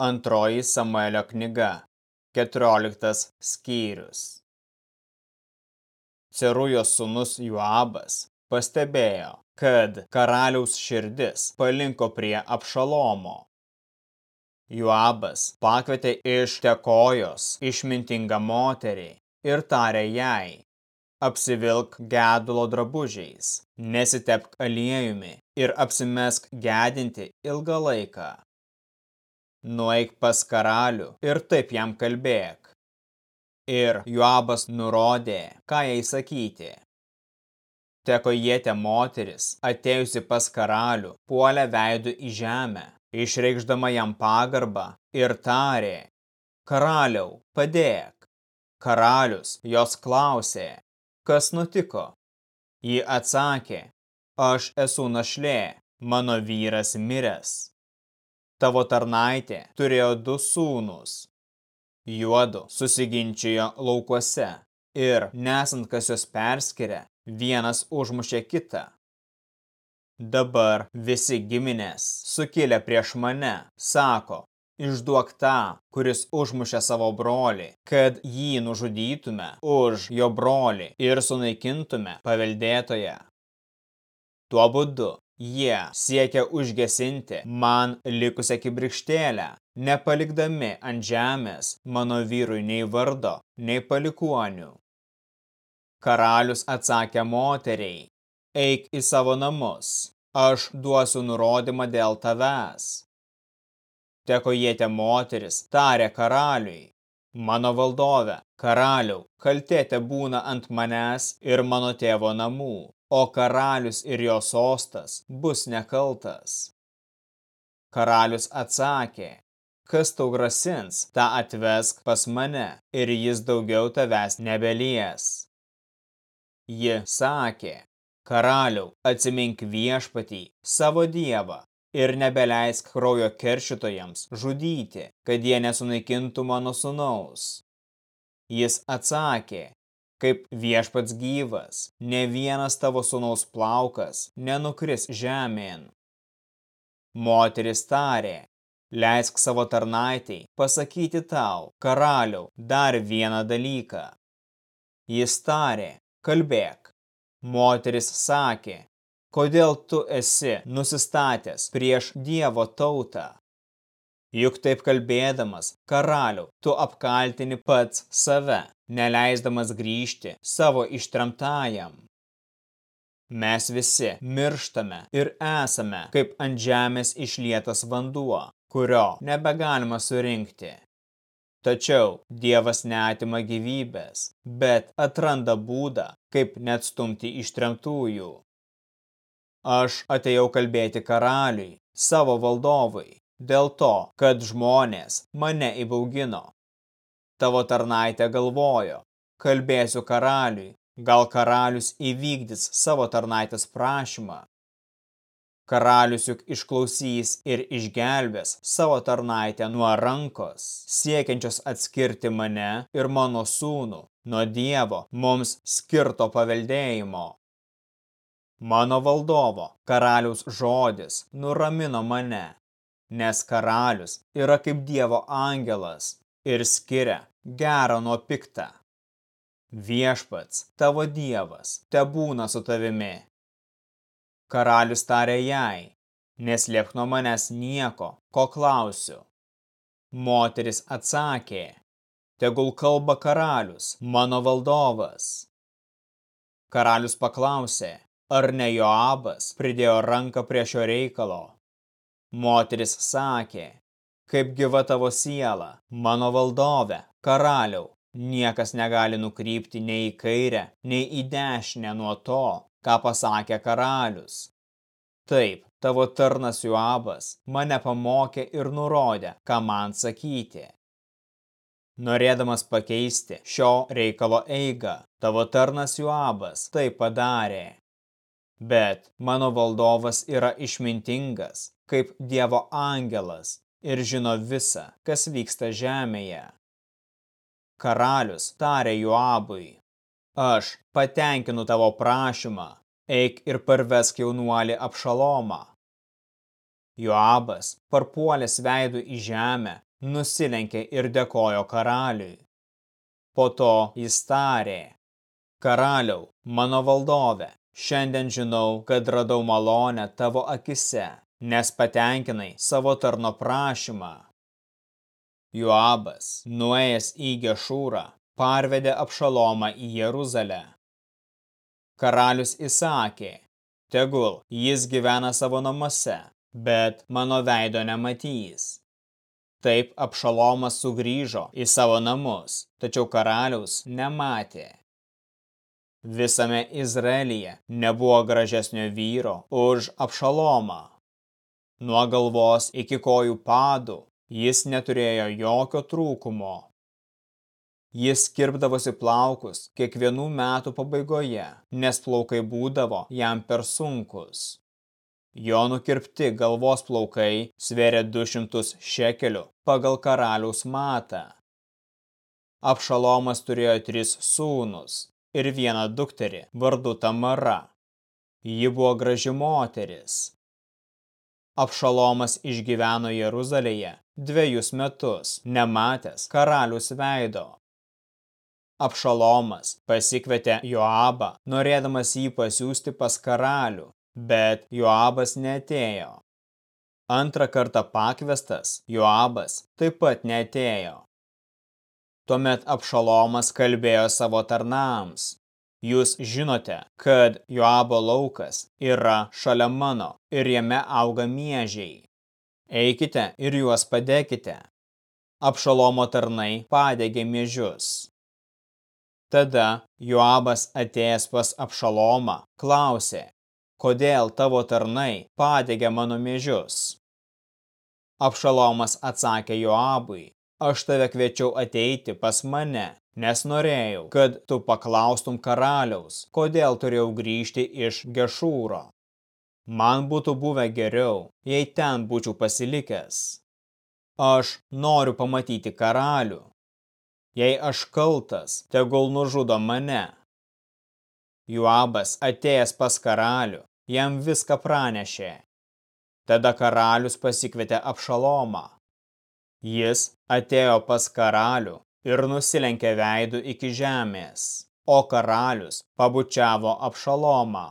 Antroji Samuelio knyga, 14 skyrius. Cerujos sūnus Juabas pastebėjo, kad karaliaus širdis palinko prie Apšalomo. Juabas pakvietė iš tekojos išmintingą moterį ir tarė jai, apsivilk gedulo drabužiais, nesitepk aliejumi ir apsimesk gedinti ilgą laiką nueik pas karalių ir taip jam kalbėk. Ir Joabas nurodė, ką jai sakyti. Teko jėtė moteris, atėjusi pas karalių, puolė veidų į žemę, išreikšdama jam pagarbą ir tarė, karaliau, padėk. Karalius jos klausė, kas nutiko. Ji atsakė, aš esu našlė, mano vyras miręs. Tavo tarnaitė turėjo du sūnus. Juodu susiginčijo laukuose ir, nesant kas jos perskiria, vienas užmušė kitą. Dabar visi giminės, sukilę prieš mane, sako, išduok tą, kuris užmušė savo brolį, kad jį nužudytume už jo brolį ir sunaikintume paveldėtoje. Tuo būdu Jie siekia užgesinti man likusią kibrikštėlę, nepalikdami ant žemės mano vyrui nei vardo, nei palikuonių. Karalius atsakė moteriai, eik į savo namus, aš duosiu nurodymą dėl tavęs. Tekojėtė moteris tarė karaliui, mano valdove, karaliau, kaltėte būna ant manęs ir mano tėvo namų o karalius ir jo sostas bus nekaltas. Karalius atsakė, kas tau grasins, tą atvesk pas mane ir jis daugiau tavęs nebelies. Ji sakė, karaliau, atsimink viešpatį, savo dievą, ir nebeleisk kraujo keršytojams žudyti, kad jie nesunaikintų mano sunaus. Jis atsakė, kaip viešpats gyvas, ne vienas tavo sūnaus plaukas nenukris žemėn. Moteris tarė, leisk savo tarnaitiai pasakyti tau, karaliau, dar vieną dalyką. Jis tarė, kalbėk. Moteris sakė, kodėl tu esi nusistatęs prieš Dievo tautą? Juk taip kalbėdamas, karaliau, tu apkaltini pats save, neleisdamas grįžti savo ištramtajam. Mes visi mirštame ir esame kaip ant žemės išlietas vanduo, kurio nebegalima surinkti. Tačiau Dievas neatima gyvybės, bet atranda būdą, kaip neatstumti ištremtųjų. Aš atėjau kalbėti karaliui, savo valdovui, dėl to, kad žmonės mane įbaugino. Tavo tarnaitė galvojo, kalbėsiu karaliui, gal karalius įvykdys savo tarnaitės prašymą. Karalius juk išklausys ir išgelbės savo tarnaitę nuo rankos, siekiančios atskirti mane ir mano sūnų nuo Dievo mums skirto paveldėjimo. Mano valdovo, karaliaus žodis, nuramino mane nes karalius yra kaip Dievo angelas ir skiria gerą nuo piktą. Viešpats, tavo Dievas, te būna su tavimi. Karalius tarė jai, neslėpk nuo manęs nieko, ko klausiu. Moteris atsakė, tegul kalba karalius, mano valdovas. Karalius paklausė, ar ne Joabas pridėjo ranką prie šio reikalo. Moteris sakė, kaip gyva tavo siela, mano valdove, karaliau, niekas negali nukrypti nei į kairę, nei į dešinę nuo to, ką pasakė karalius. Taip, tavo tarnas Juabas mane pamokė ir nurodė, ką man sakyti. Norėdamas pakeisti šio reikalo eigą, tavo tarnas Juabas tai padarė. Bet mano valdovas yra išmintingas, kaip Dievo angelas ir žino visą, kas vyksta žemėje. Karalius tarė Joabui, aš patenkinu tavo prašymą, eik ir parvesk jaunuolį apšalomą. Joabas, parpuolęs veidų į žemę, nusilenkė ir dėkojo karaliui. Po to jis tarė, karaliau, mano valdove, šiandien žinau, kad radau malonę tavo akise, nes patenkinai savo tarno prašymą. Joabas, nuėjęs į Gešūrą, parvedė apšalomą į Jeruzalę. Karalius įsakė, tegul jis gyvena savo namuose, bet mano veido nematys. Taip apšalomas sugrįžo į savo namus, tačiau karaliaus nematė. Visame Izraelyje nebuvo gražesnio vyro už apšalomą. Nuo galvos iki kojų padų jis neturėjo jokio trūkumo. Jis kirpdavosi plaukus kiekvienų metų pabaigoje, nes plaukai būdavo jam per sunkus. Jo nukirpti galvos plaukai svėrė 200 šekelių pagal karaliaus matą. Apšalomas turėjo tris sūnus ir vieną dukterį vardu Tamara. Ji buvo graži moteris. Apšalomas išgyveno Jeruzalėje dviejus metus, nematęs karalius veido. Apšalomas pasikvietė Joabą, norėdamas jį pasiūsti pas karalių, bet Joabas netėjo. Antrą kartą pakvestas Joabas taip pat netėjo. Tuomet Apšalomas kalbėjo savo tarnams. Jūs žinote, kad Joabo laukas yra šalia mano ir jame auga miežiai. Eikite ir juos padėkite. Apšalomo tarnai padegė miežius. Tada Joabas atėjęs pas Apšalomą klausė, kodėl tavo tarnai padegė mano mėžius. Apšalomas atsakė Joabui, aš tave kviečiau ateiti pas mane, nes norėjau, kad tu paklaustum karaliaus, kodėl turėjau grįžti iš Gešūro. Man būtų buvę geriau, jei ten būčiau pasilikęs. Aš noriu pamatyti karalių, Jei aš kaltas, tegul nužudo mane. Juabas atėjęs pas karalių, jam viską pranešė. Tada karalius pasikvietė apšalomą. Jis atėjo pas karalių ir nusilenkė veidų iki žemės, o karalius pabučiavo apšalomą.